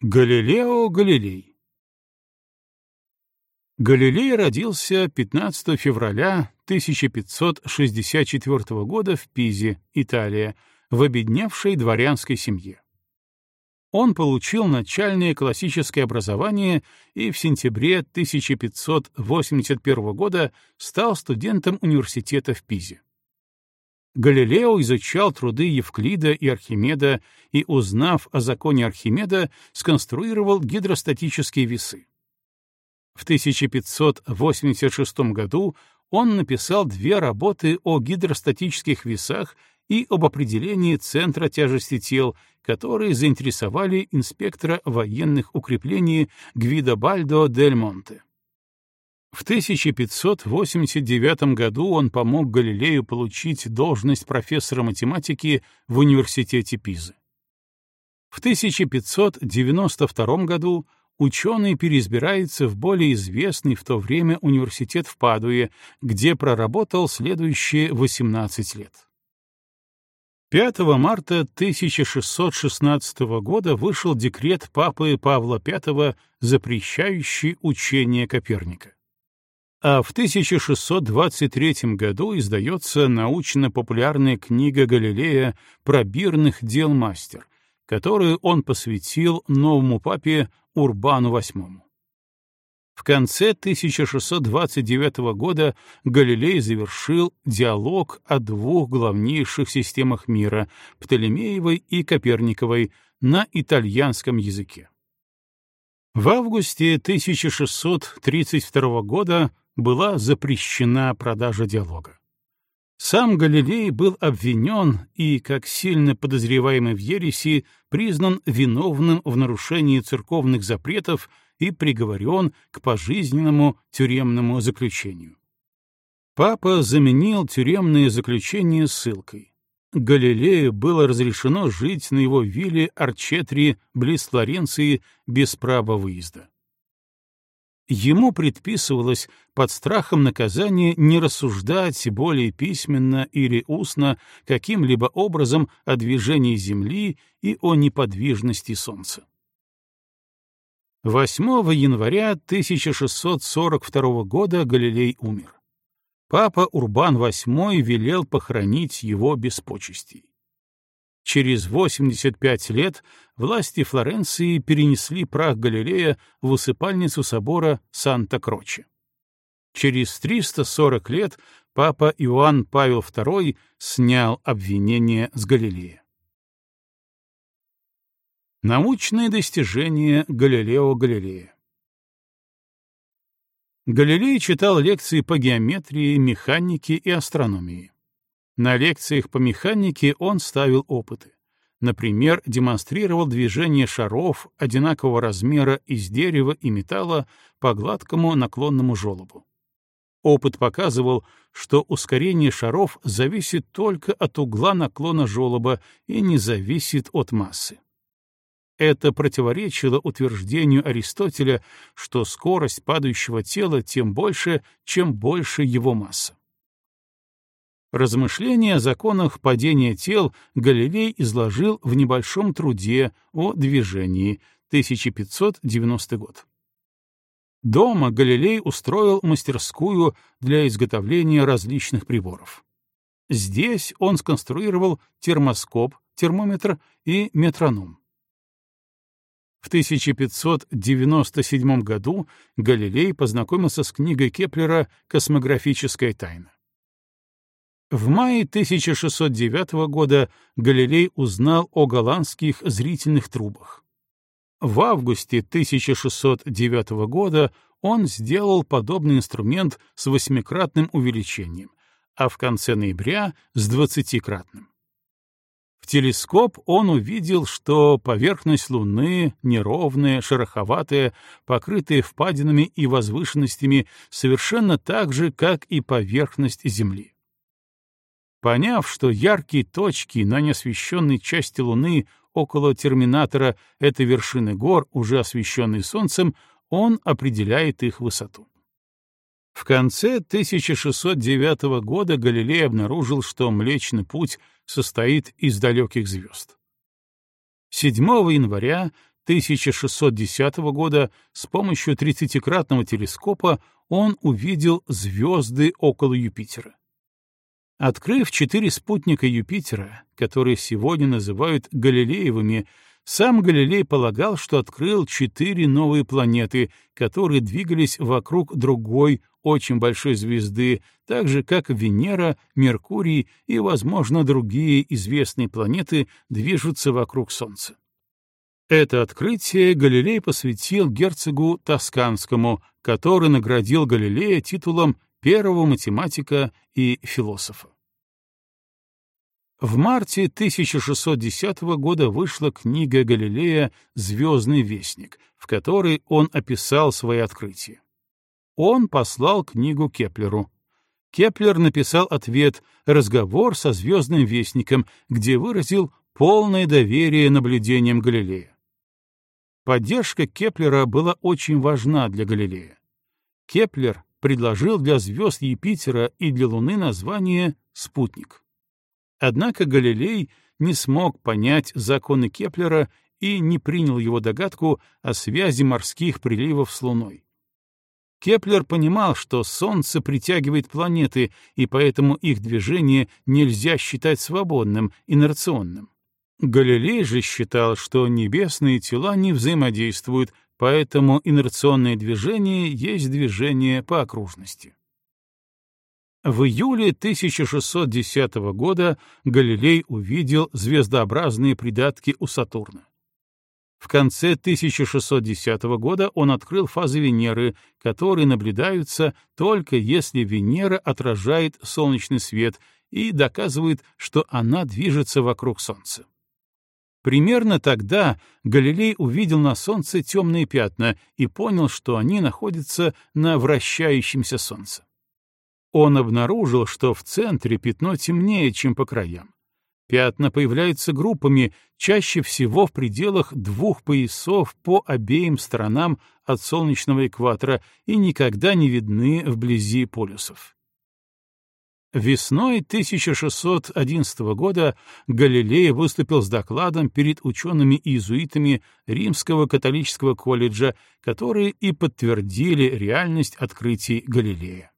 Галилео Галилей Галилей родился 15 февраля 1564 года в Пизе, Италия, в обедневшей дворянской семье. Он получил начальное классическое образование и в сентябре 1581 года стал студентом университета в Пизе. Галилео изучал труды Евклида и Архимеда и, узнав о законе Архимеда, сконструировал гидростатические весы. В 1586 году он написал две работы о гидростатических весах и об определении центра тяжести тел, которые заинтересовали инспектора военных укреплений Гвидобальдо дель Монте. В 1589 году он помог Галилею получить должность профессора математики в университете Пизы. В 1592 году ученый переизбирается в более известный в то время университет в Падуе, где проработал следующие 18 лет. 5 марта 1616 года вышел декрет папы Павла V, запрещающий учение Коперника. А в 1623 году издается научно-популярная книга Галилея «Пробирных дел мастер», которую он посвятил новому папе Урбану VIII. В конце 1629 года Галилей завершил диалог о двух главнейших системах мира — Птолемеевой и Коперниковой — на итальянском языке. В августе 1632 года была запрещена продажа диалога. Сам Галилей был обвинен и, как сильно подозреваемый в ереси, признан виновным в нарушении церковных запретов и приговорен к пожизненному тюремному заключению. Папа заменил тюремное заключение ссылкой. Галилею было разрешено жить на его вилле Арчетри близ Флоренции без права выезда. Ему предписывалось под страхом наказания не рассуждать более письменно или устно каким-либо образом о движении Земли и о неподвижности Солнца. 8 января 1642 года Галилей умер. Папа Урбан VIII велел похоронить его без почестей. Через 85 лет власти Флоренции перенесли прах Галилея в усыпальницу собора Санта-Кроче. Через 340 лет папа Иоанн Павел II снял обвинение с Галилея. Научные достижения Галилео Галилея Галилей читал лекции по геометрии, механике и астрономии. На лекциях по механике он ставил опыты. Например, демонстрировал движение шаров одинакового размера из дерева и металла по гладкому наклонному желобу. Опыт показывал, что ускорение шаров зависит только от угла наклона желоба и не зависит от массы. Это противоречило утверждению Аристотеля, что скорость падающего тела тем больше, чем больше его масса. Размышления о законах падения тел Галилей изложил в небольшом труде о движении 1590 год. Дома Галилей устроил мастерскую для изготовления различных приборов. Здесь он сконструировал термоскоп, термометр и метроном. В 1597 году Галилей познакомился с книгой Кеплера «Космографическая тайна». В мае 1609 года Галилей узнал о голландских зрительных трубах. В августе 1609 года он сделал подобный инструмент с восьмикратным увеличением, а в конце ноября — с двадцатикратным телескоп он увидел, что поверхность Луны неровная, шероховатая, покрытая впадинами и возвышенностями совершенно так же, как и поверхность Земли. Поняв, что яркие точки на неосвещенной части Луны около терминатора — это вершины гор, уже освещенные Солнцем, он определяет их высоту. В конце 1609 года Галилей обнаружил, что Млечный Путь состоит из далеких звезд. 7 января 1610 года с помощью 30-кратного телескопа он увидел звезды около Юпитера. Открыв четыре спутника Юпитера, которые сегодня называют Галилеевыми, сам Галилей полагал, что открыл четыре новые планеты, которые двигались вокруг другой очень большой звезды, так же, как Венера, Меркурий и, возможно, другие известные планеты движутся вокруг Солнца. Это открытие Галилей посвятил герцогу Тосканскому, который наградил Галилея титулом первого математика и философа. В марте 1610 года вышла книга Галилея «Звездный вестник», в которой он описал свои открытия. Он послал книгу Кеплеру. Кеплер написал ответ «Разговор со звездным вестником», где выразил полное доверие наблюдениям Галилея. Поддержка Кеплера была очень важна для Галилея. Кеплер предложил для звезд Юпитера и для Луны название «спутник». Однако Галилей не смог понять законы Кеплера и не принял его догадку о связи морских приливов с Луной. Кеплер понимал, что Солнце притягивает планеты, и поэтому их движение нельзя считать свободным, инерционным. Галилей же считал, что небесные тела не взаимодействуют, поэтому инерционное движение есть движение по окружности. В июле 1610 года Галилей увидел звездообразные придатки у Сатурна. В конце 1610 года он открыл фазы Венеры, которые наблюдаются только если Венера отражает солнечный свет и доказывает, что она движется вокруг Солнца. Примерно тогда Галилей увидел на Солнце темные пятна и понял, что они находятся на вращающемся Солнце он обнаружил, что в центре пятно темнее, чем по краям. Пятна появляются группами, чаще всего в пределах двух поясов по обеим сторонам от солнечного экватора и никогда не видны вблизи полюсов. Весной 1611 года Галилей выступил с докладом перед учеными-иезуитами Римского католического колледжа, которые и подтвердили реальность открытий Галилея.